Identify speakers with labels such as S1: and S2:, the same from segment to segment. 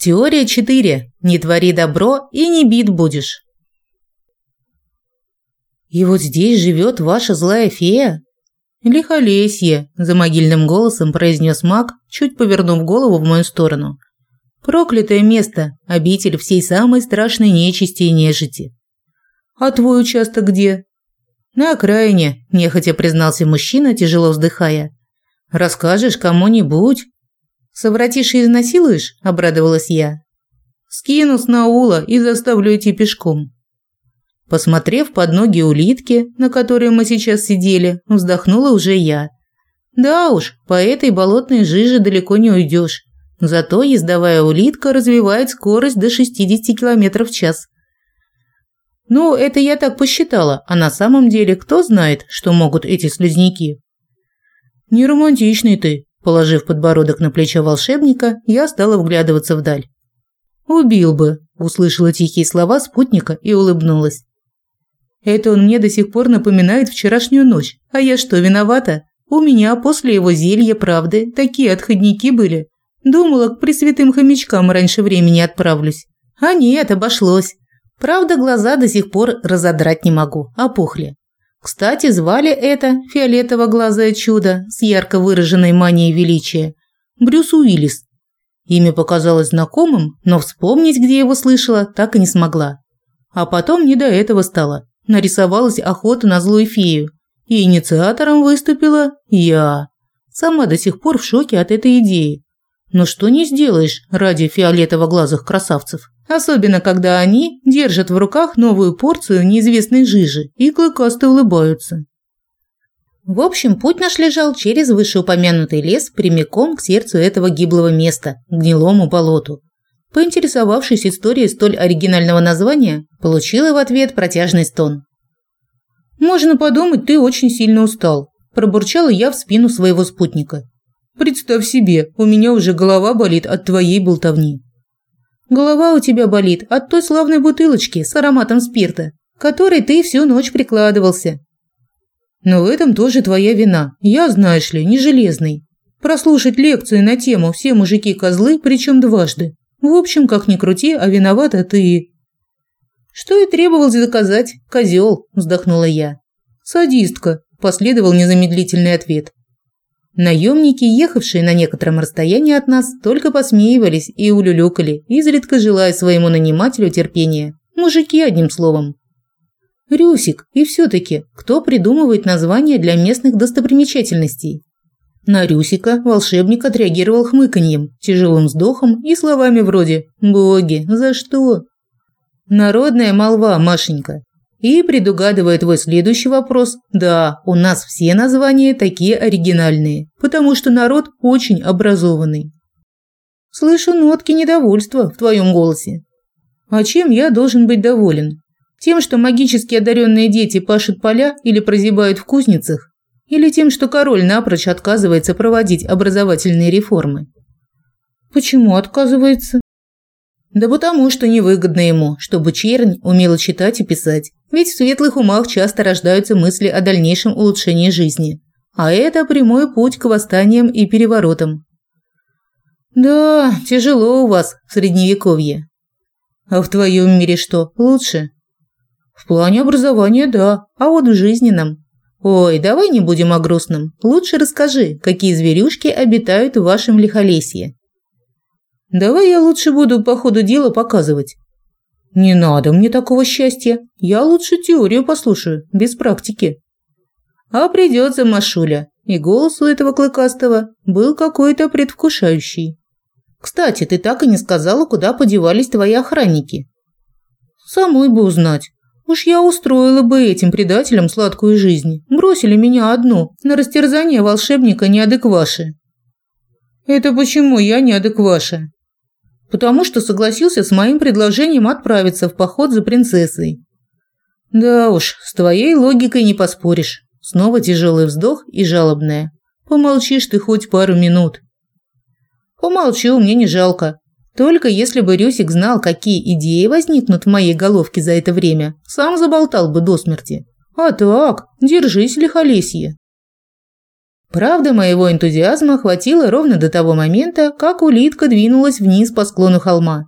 S1: Теория 4. Не твори добро и не бит будешь. И вот здесь живет ваша злая фея? Лихолесье, за могильным голосом произнес маг, чуть повернув голову в мою сторону. Проклятое место, обитель всей самой страшной нечисти и нежити. А твой участок где? На окраине, нехотя признался мужчина, тяжело вздыхая. Расскажешь кому-нибудь? Совратишь и изнасилуешь? обрадовалась я. Скину с наула и заставлю идти пешком. Посмотрев под ноги улитки, на которой мы сейчас сидели, вздохнула уже я. Да уж, по этой болотной жиже далеко не уйдешь. Зато ездовая улитка развивает скорость до 60 км в час. Ну, это я так посчитала, а на самом деле кто знает, что могут эти слизняки? Не романтичный ты, положив подбородок на плечо волшебника, я стала вглядываться вдаль. Убил бы, услышала тихие слова спутника и улыбнулась. Это он мне до сих пор напоминает вчерашнюю ночь. А я что, виновата? У меня после его зелья правды такие отходники были. Думала, к пресвятым хомячкам раньше времени отправлюсь. А нет, обошлось. Правда, глаза до сих пор разодрать не могу, опухли. Кстати, звали это фиолетово-глазое чудо с ярко выраженной манией величия Брюс Уиллис. Имя показалось знакомым, но вспомнить, где его слышала, так и не смогла. А потом не до этого стало нарисовалась охота на злую фею, и инициатором выступила я. Сама до сих пор в шоке от этой идеи. Но что не сделаешь ради фиолетово-глазых красавцев. Особенно, когда они держат в руках новую порцию неизвестной жижи и клыкасто улыбаются. В общем, путь наш лежал через вышеупомянутый лес прямиком к сердцу этого гиблого места, гнилому болоту. Поинтересовавшись историей столь оригинального названия, получила в ответ протяжный стон. «Можно подумать, ты очень сильно устал», – пробурчала я в спину своего спутника. «Представь себе, у меня уже голова болит от твоей болтовни». «Голова у тебя болит от той славной бутылочки с ароматом спирта, которой ты всю ночь прикладывался». «Но в этом тоже твоя вина. Я, знаешь ли, не железный. Прослушать лекцию на тему «Все мужики козлы, причем дважды» В общем, как ни крути, а виновата ты. Что и требовалось доказать, козел, вздохнула я. Садистка, последовал незамедлительный ответ. Наемники, ехавшие на некотором расстоянии от нас, только посмеивались и улюлюкали, изредка желая своему нанимателю терпения. Мужики, одним словом. Рюсик, и все-таки, кто придумывает названия для местных достопримечательностей? На Рюсика волшебник отреагировал хмыканьем, тяжелым вздохом и словами вроде «Боги, за что?». Народная молва, Машенька. И, предугадывая твой следующий вопрос, да, у нас все названия такие оригинальные, потому что народ очень образованный. Слышу нотки недовольства в твоем голосе. А чем я должен быть доволен? Тем, что магически одаренные дети пашут поля или прозябают в кузницах? Или тем, что король напрочь отказывается проводить образовательные реформы? Почему отказывается? Да потому, что невыгодно ему, чтобы чернь умела читать и писать. Ведь в светлых умах часто рождаются мысли о дальнейшем улучшении жизни. А это прямой путь к восстаниям и переворотам. Да, тяжело у вас в средневековье. А в твоем мире что, лучше? В плане образования – да, а вот в жизненном Ой, давай не будем о грустном. Лучше расскажи, какие зверюшки обитают в вашем лихолесье. Давай я лучше буду по ходу дела показывать. Не надо мне такого счастья. Я лучше теорию послушаю, без практики. А придется, Машуля. И голос у этого клыкастого был какой-то предвкушающий. Кстати, ты так и не сказала, куда подевались твои охранники. Самой бы узнать. Уж я устроила бы этим предателям сладкую жизнь. Бросили меня одну на растерзание волшебника неадекваши. Это почему я неадекваша? Потому что согласился с моим предложением отправиться в поход за принцессой. Да уж, с твоей логикой не поспоришь. Снова тяжелый вздох и жалобная. Помолчишь ты хоть пару минут. Помолчу, мне не жалко. Только если бы Рюсик знал, какие идеи возникнут в моей головке за это время, сам заболтал бы до смерти. А так, держись, лихолесье. Правда, моего энтузиазма хватило ровно до того момента, как улитка двинулась вниз по склону холма.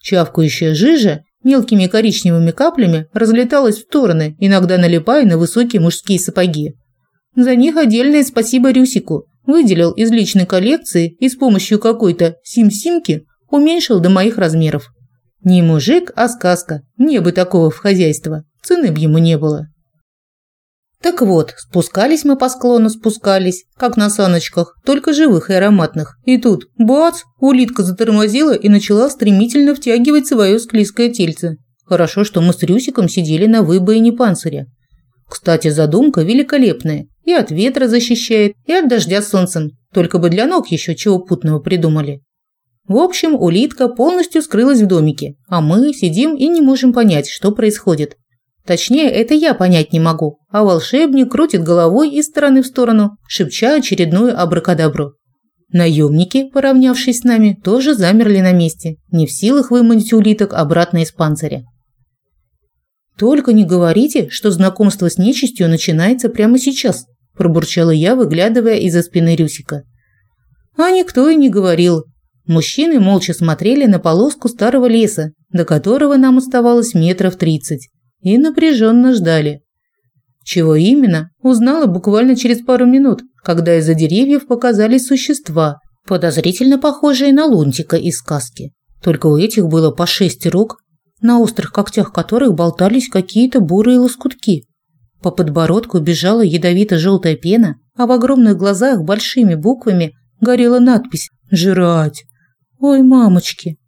S1: Чавкающая жижа мелкими коричневыми каплями разлеталась в стороны, иногда налипая на высокие мужские сапоги. За них отдельное спасибо Рюсику. Выделил из личной коллекции и с помощью какой-то сим-симки уменьшил до моих размеров. Не мужик, а сказка. Мне бы такого в хозяйство. Цены б ему не было. Так вот, спускались мы по склону, спускались, как на саночках, только живых и ароматных. И тут, бац, улитка затормозила и начала стремительно втягивать свое склизкое тельце. Хорошо, что мы с Рюсиком сидели на выбоине панциря. Кстати, задумка великолепная. И от ветра защищает, и от дождя солнцем. Только бы для ног еще чего путного придумали. В общем, улитка полностью скрылась в домике, а мы сидим и не можем понять, что происходит. Точнее, это я понять не могу, а волшебник крутит головой из стороны в сторону, шепча очередную абракадабру. Наемники, поравнявшись с нами, тоже замерли на месте, не в силах выманить улиток обратно из панциря. «Только не говорите, что знакомство с нечистью начинается прямо сейчас», – пробурчала я, выглядывая из-за спины Рюсика. А никто и не говорил. Мужчины молча смотрели на полоску старого леса, до которого нам оставалось метров тридцать и напряженно ждали. Чего именно, узнала буквально через пару минут, когда из-за деревьев показались существа, подозрительно похожие на лунтика из сказки. Только у этих было по шесть рук, на острых когтях которых болтались какие-то бурые лоскутки. По подбородку бежала ядовито-желтая пена, а в огромных глазах большими буквами горела надпись «Жрать». Ой, мамочки!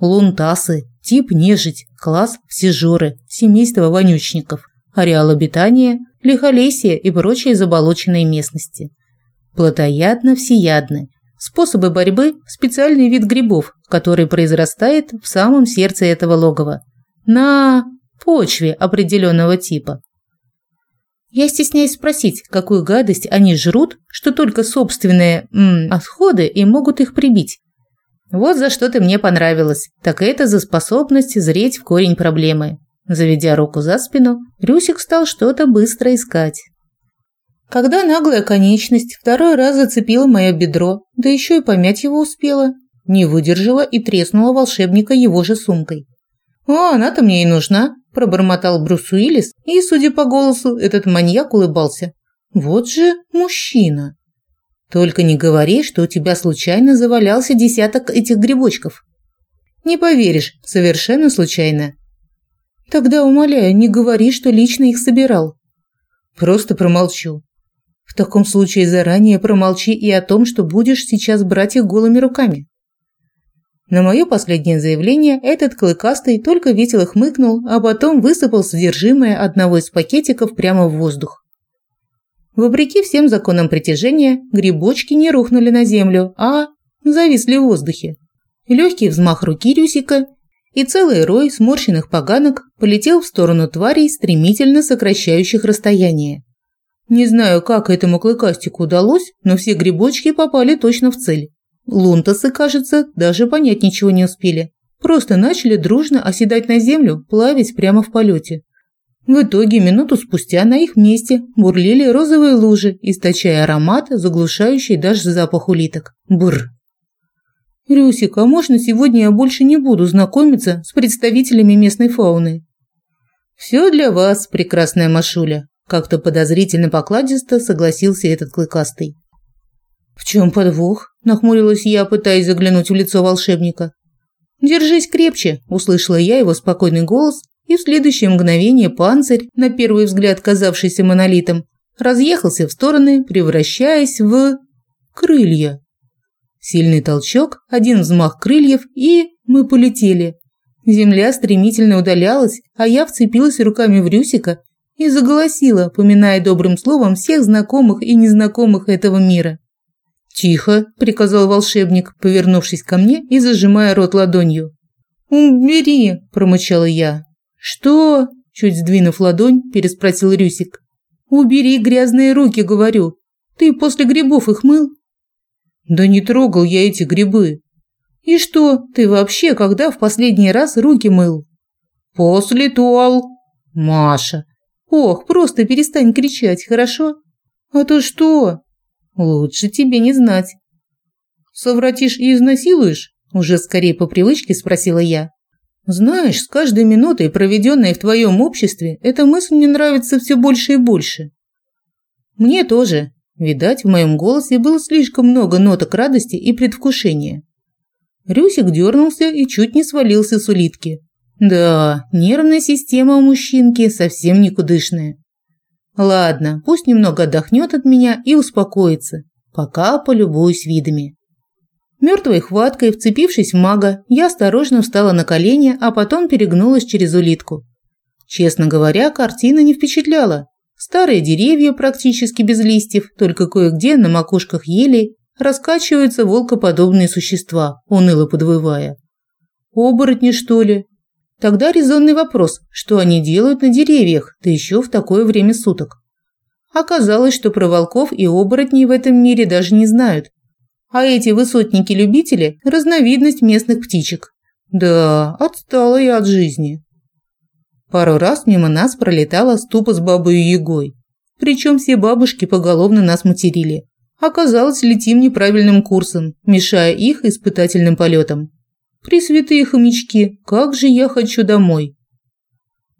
S1: Лунтасы, тип нежить, класс всежоры, семейство вонючников, ареал обитания, лихолесье и прочие заболоченные местности. Плотоядно-всеядны. Способы борьбы – специальный вид грибов, который произрастает в самом сердце этого логова. На почве определенного типа. Я стесняюсь спросить, какую гадость они жрут, что только собственные м, отходы и могут их прибить. Вот за что ты мне понравилась. Так это за способность зреть в корень проблемы. Заведя руку за спину, Рюсик стал что-то быстро искать. Когда наглая конечность второй раз зацепила мое бедро, да еще и помять его успела, не выдержала и треснула волшебника его же сумкой. «О, она-то мне и нужна», – пробормотал Брюс Уиллис, и, судя по голосу, этот маньяк улыбался. «Вот же мужчина!» Только не говори, что у тебя случайно завалялся десяток этих грибочков. Не поверишь, совершенно случайно. Тогда умоляю, не говори, что лично их собирал. Просто промолчу. В таком случае заранее промолчи и о том, что будешь сейчас брать их голыми руками. На мое последнее заявление этот клыкастый только весело хмыкнул, а потом высыпал содержимое одного из пакетиков прямо в воздух. Вопреки всем законам притяжения, грибочки не рухнули на землю, а зависли в воздухе. Легкий взмах руки Рюсика, и целый рой сморщенных поганок полетел в сторону тварей, стремительно сокращающих расстояние. Не знаю, как этому клыкастику удалось, но все грибочки попали точно в цель. Лунтасы, кажется, даже понять ничего не успели. Просто начали дружно оседать на землю, плавить прямо в полете. В итоге минуту спустя на их месте бурлили розовые лужи, источая аромат, заглушающий даже запах улиток. Бр. Рюсик, а можно сегодня я больше не буду знакомиться с представителями местной фауны? Все для вас, прекрасная Машуля, как-то подозрительно покладисто согласился этот клыкастый. В чем подвох? нахмурилась я, пытаясь заглянуть в лицо волшебника. Держись крепче, услышала я его спокойный голос и в следующее мгновение панцирь, на первый взгляд казавшийся монолитом, разъехался в стороны, превращаясь в крылья. Сильный толчок, один взмах крыльев, и мы полетели. Земля стремительно удалялась, а я вцепилась руками в Рюсика и заголосила, поминая добрым словом всех знакомых и незнакомых этого мира. «Тихо», – приказал волшебник, повернувшись ко мне и зажимая рот ладонью. «Убери», – промычала я. «Что?» – чуть сдвинув ладонь, переспросил Рюсик. «Убери грязные руки, говорю. Ты после грибов их мыл?» «Да не трогал я эти грибы». «И что, ты вообще когда в последний раз руки мыл?» «После туал». «Маша». «Ох, просто перестань кричать, хорошо?» «А то что?» Лучше тебе не знать. Совратишь и изнасилуешь? Уже скорее по привычке спросила я. Знаешь, с каждой минутой, проведенной в твоем обществе, эта мысль мне нравится все больше и больше. Мне тоже. Видать, в моем голосе было слишком много ноток радости и предвкушения. Рюсик дернулся и чуть не свалился с улитки. Да, нервная система у мужчинки совсем никудышная. Ладно, пусть немного отдохнет от меня и успокоится, пока полюбуюсь видами. Мертвой хваткой, вцепившись в мага, я осторожно встала на колени, а потом перегнулась через улитку. Честно говоря, картина не впечатляла. Старые деревья практически без листьев, только кое-где на макушках елей раскачиваются волкоподобные существа, уныло подвывая. Оборотни, что ли? Тогда резонный вопрос, что они делают на деревьях, да еще в такое время суток. Оказалось, что про волков и оборотней в этом мире даже не знают, а эти высотники-любители – разновидность местных птичек. Да, отстала я от жизни. Пару раз мимо нас пролетала ступа с бабой Егой. Причем все бабушки поголовно нас материли. Оказалось, летим неправильным курсом, мешая их испытательным полетам. Пресвятые хомячки, как же я хочу домой.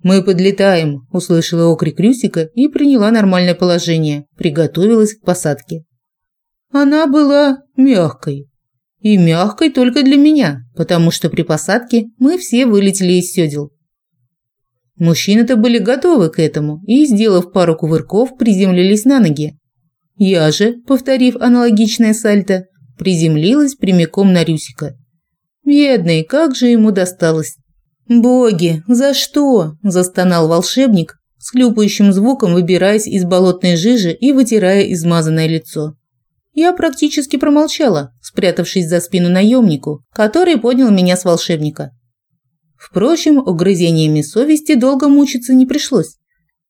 S1: «Мы подлетаем», – услышала окрик Рюсика и приняла нормальное положение, приготовилась к посадке. Она была мягкой. И мягкой только для меня, потому что при посадке мы все вылетели из сёдел. Мужчины-то были готовы к этому и, сделав пару кувырков, приземлились на ноги. Я же, повторив аналогичное сальто, приземлилась прямиком на Рюсика. Бедный, как же ему досталось. «Боги, за что?» – застонал волшебник, с хлюпающим звуком выбираясь из болотной жижи и вытирая измазанное лицо. Я практически промолчала, спрятавшись за спину наемнику, который поднял меня с волшебника. Впрочем, угрызениями совести долго мучиться не пришлось.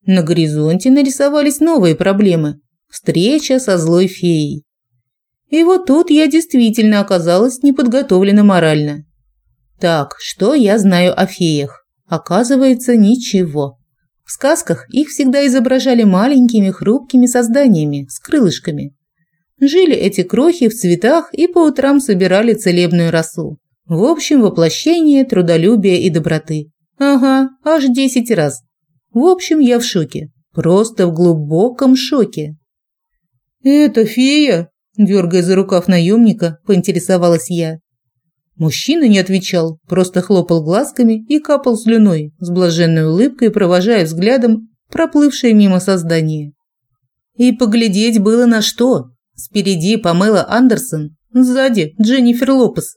S1: На горизонте нарисовались новые проблемы. Встреча со злой феей. И вот тут я действительно оказалась неподготовлена морально. Так, что я знаю о феях? Оказывается, ничего. В сказках их всегда изображали маленькими хрупкими созданиями с крылышками. Жили эти крохи в цветах и по утрам собирали целебную росу. В общем, воплощение трудолюбия и доброты. Ага, аж десять раз. В общем, я в шоке. Просто в глубоком шоке. «Это фея?» – дергая за рукав наемника, поинтересовалась я. Мужчина не отвечал, просто хлопал глазками и капал слюной, с блаженной улыбкой провожая взглядом проплывшее мимо создание. И поглядеть было на что. Спереди Памела Андерсон, сзади Дженнифер Лопес.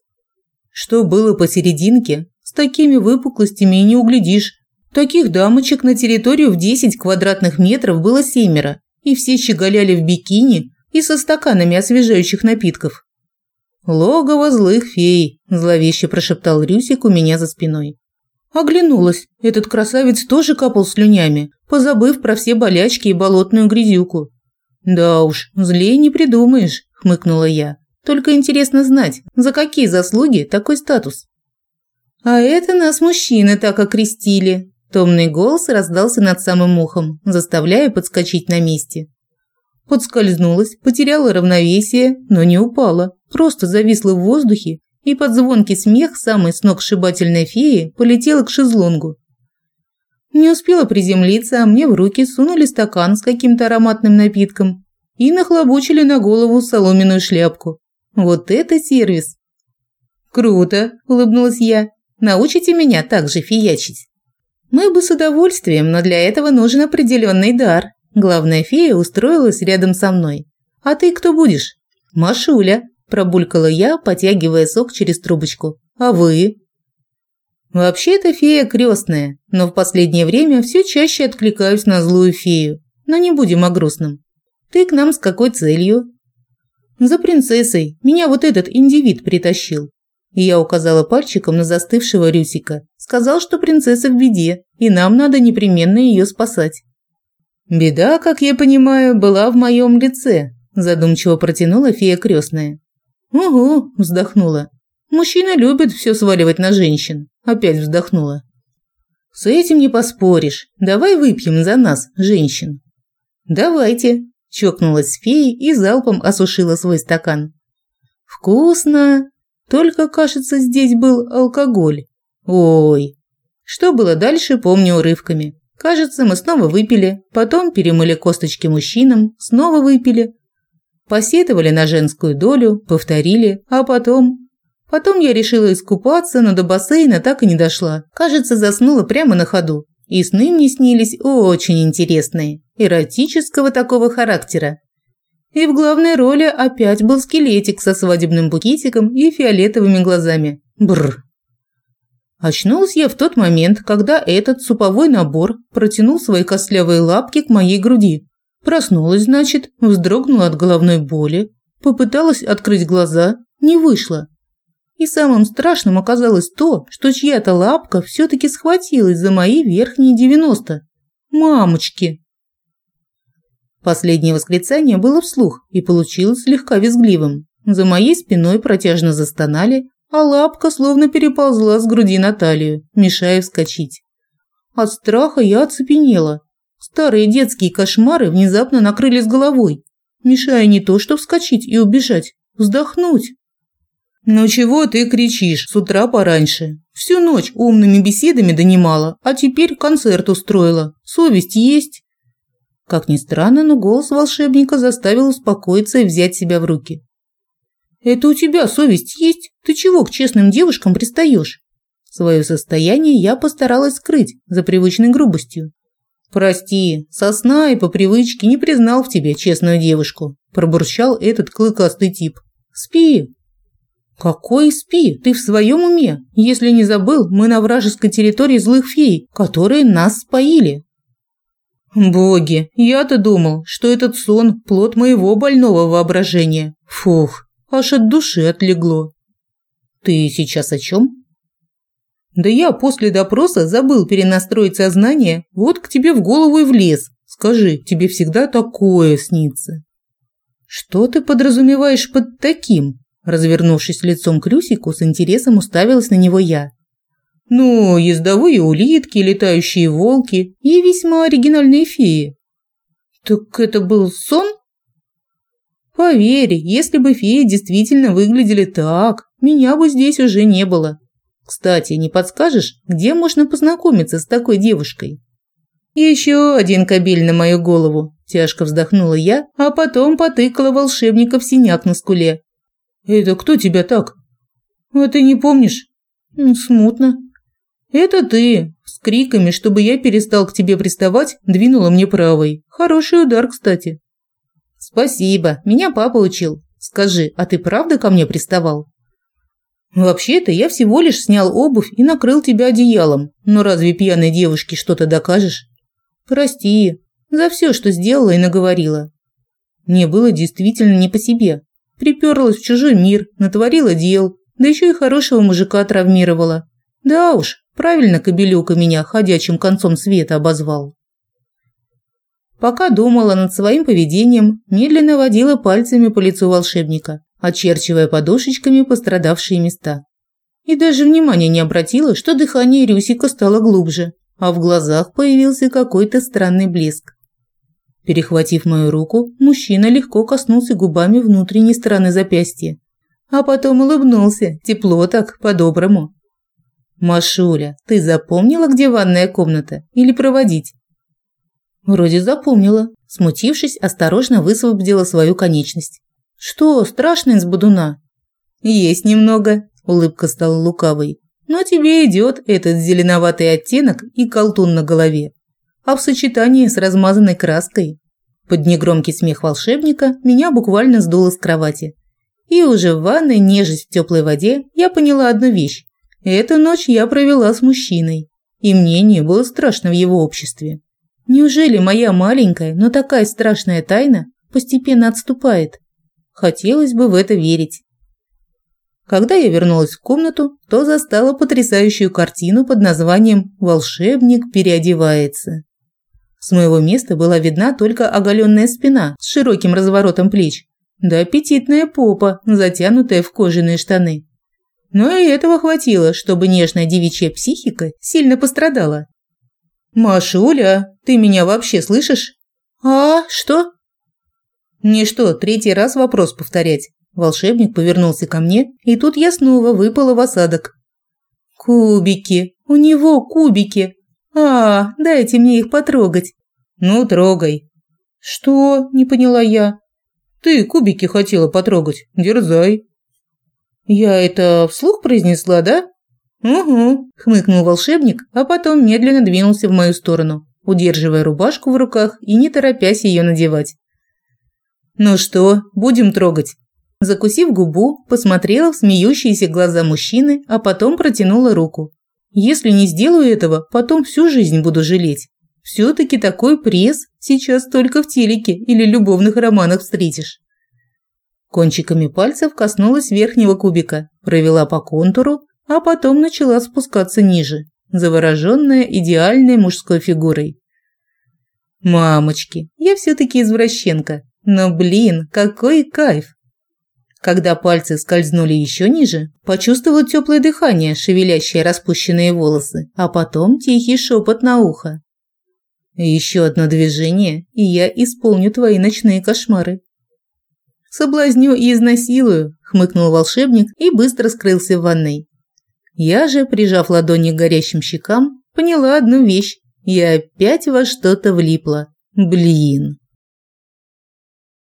S1: Что было посерединке, с такими выпуклостями и не углядишь. Таких дамочек на территорию в 10 квадратных метров было семеро, и все щеголяли в бикини и со стаканами освежающих напитков. «Логово злых фей», – зловеще прошептал Рюсик у меня за спиной. Оглянулась. Этот красавец тоже капал слюнями, позабыв про все болячки и болотную грязюку. «Да уж, злее не придумаешь», – хмыкнула я. «Только интересно знать, за какие заслуги такой статус?» «А это нас мужчины так окрестили», – томный голос раздался над самым ухом, заставляя подскочить на месте. Подскользнулась, потеряла равновесие, но не упала, просто зависла в воздухе и под звонкий смех самой сногсшибательной феи полетела к шезлонгу. Не успела приземлиться, а мне в руки сунули стакан с каким-то ароматным напитком и нахлобучили на голову соломенную шляпку. Вот это сервис! Круто, улыбнулась я. Научите меня так же фиячить. Мы бы с удовольствием, но для этого нужен определенный дар. Главная фея устроилась рядом со мной. А ты кто будешь? Машуля, пробулькала я, потягивая сок через трубочку. А вы? Вообще-то фея крестная, но в последнее время все чаще откликаюсь на злую фею. Но не будем о грустном. Ты к нам с какой целью? За принцессой. Меня вот этот индивид притащил. И я указала пальчиком на застывшего Рюсика. Сказал, что принцесса в беде, и нам надо непременно ее спасать. Беда, как я понимаю, была в моем лице, задумчиво протянула фея крестная. Угу, вздохнула. Мужчина любит все сваливать на женщин. Опять вздохнула. С этим не поспоришь. Давай выпьем за нас, женщин. Давайте. чокнулась с феей и залпом осушила свой стакан. Вкусно. Только, кажется, здесь был алкоголь. Ой. Что было дальше, помню урывками. Кажется, мы снова выпили, потом перемыли косточки мужчинам, снова выпили. Посетовали на женскую долю, повторили, а потом... Потом я решила искупаться, но до бассейна так и не дошла. Кажется, заснула прямо на ходу. И сны мне снились очень интересные, эротического такого характера. И в главной роли опять был скелетик со свадебным букетиком и фиолетовыми глазами. Бррр. Очнулась я в тот момент, когда этот суповой набор протянул свои костлявые лапки к моей груди. Проснулась, значит, вздрогнула от головной боли, попыталась открыть глаза, не вышло. И самым страшным оказалось то, что чья-то лапка все-таки схватилась за мои верхние 90. Мамочки! Последнее восклицание было вслух и получилось слегка визгливым. За моей спиной протяжно застонали, а лапка словно переползла с груди на талию, мешая вскочить. От страха я оцепенела. Старые детские кошмары внезапно накрылись головой, мешая не то что вскочить и убежать, вздохнуть. «Ну чего ты кричишь с утра пораньше? Всю ночь умными беседами донимала, а теперь концерт устроила. Совесть есть?» Как ни странно, но голос волшебника заставил успокоиться и взять себя в руки. «Это у тебя совесть есть? Ты чего к честным девушкам пристаешь?» Свое состояние я постаралась скрыть за привычной грубостью. «Прости, сосна и по привычке не признал в тебе честную девушку», – пробурчал этот клыкастый тип. «Спи». «Какой спи? Ты в своем уме? Если не забыл, мы на вражеской территории злых фей, которые нас споили». Боги, я-то думал, что этот сон – плод моего больного воображения. Фух, аж от души отлегло. Ты сейчас о чем? Да я после допроса забыл перенастроить сознание, вот к тебе в голову и влез. Скажи, тебе всегда такое снится? Что ты подразумеваешь под таким? Развернувшись лицом к Люсику, с интересом уставилась на него я. Ну, ездовые улитки, летающие волки и весьма оригинальные феи. Так это был сон? Поверь, если бы феи действительно выглядели так, меня бы здесь уже не было. Кстати, не подскажешь, где можно познакомиться с такой девушкой? Еще один кабель на мою голову, тяжко вздохнула я, а потом потыкала волшебника в синяк на скуле. Это кто тебя так? А ты не помнишь? Смутно. «Это ты!» С криками, чтобы я перестал к тебе приставать, двинула мне правой. Хороший удар, кстати. «Спасибо, меня папа учил. Скажи, а ты правда ко мне приставал?» «Вообще-то я всего лишь снял обувь и накрыл тебя одеялом. Но разве пьяной девушке что-то докажешь?» «Прости за все, что сделала и наговорила. Мне было действительно не по себе. Приперлась в чужой мир, натворила дел, да еще и хорошего мужика травмировала. Да уж, Правильно Кобелюка меня ходячим концом света обозвал. Пока думала над своим поведением, медленно водила пальцами по лицу волшебника, очерчивая подушечками пострадавшие места. И даже внимания не обратила, что дыхание Рюсика стало глубже, а в глазах появился какой-то странный блеск. Перехватив мою руку, мужчина легко коснулся губами внутренней стороны запястья, а потом улыбнулся, тепло так, по-доброму. «Машуля, ты запомнила, где ванная комната? Или проводить?» «Вроде запомнила». Смутившись, осторожно высвободила свою конечность. «Что, страшно из будуна?» «Есть немного», – улыбка стала лукавой. «Но тебе идет этот зеленоватый оттенок и колтун на голове. А в сочетании с размазанной краской...» Под негромкий смех волшебника меня буквально сдуло с кровати. И уже в ванной, нежесть в теплой воде, я поняла одну вещь. Эту ночь я провела с мужчиной, и мне не было страшно в его обществе. Неужели моя маленькая, но такая страшная тайна постепенно отступает? Хотелось бы в это верить. Когда я вернулась в комнату, то застала потрясающую картину под названием «Волшебник переодевается». С моего места была видна только оголенная спина с широким разворотом плеч, да аппетитная попа, затянутая в кожаные штаны. Но и этого хватило, чтобы нежная девичья психика сильно пострадала. «Машуля, ты меня вообще слышишь?» «А, что?» Мне что, третий раз вопрос повторять? Волшебник повернулся ко мне, и тут я снова выпала в осадок. Кубики. У него кубики. А, дайте мне их потрогать. Ну, трогай. Что? Не поняла я. Ты кубики хотела потрогать. Дерзай. Я это вслух произнесла, да? Угу, хмыкнул волшебник, а потом медленно двинулся в мою сторону, удерживая рубашку в руках и не торопясь ее надевать. Ну что, будем трогать? Закусив губу, посмотрела в смеющиеся глаза мужчины, а потом протянула руку. Если не сделаю этого, потом всю жизнь буду жалеть. Все-таки такой пресс сейчас только в телеке или любовных романах встретишь. Кончиками пальцев коснулась верхнего кубика, провела по контуру, а потом начала спускаться ниже, завороженная идеальной мужской фигурой. Мамочки, я все-таки извращенка, но блин, какой кайф! Когда пальцы скользнули еще ниже, почувствовала теплое дыхание, шевелящее распущенные волосы, а потом тихий шепот на ухо. Еще одно движение, и я исполню твои ночные кошмары. «Соблазню и изнасилую», – хмыкнул волшебник и быстро скрылся в ванной. Я же, прижав ладони к горящим щекам, поняла одну вещь. Я опять во что-то влипла. Блин.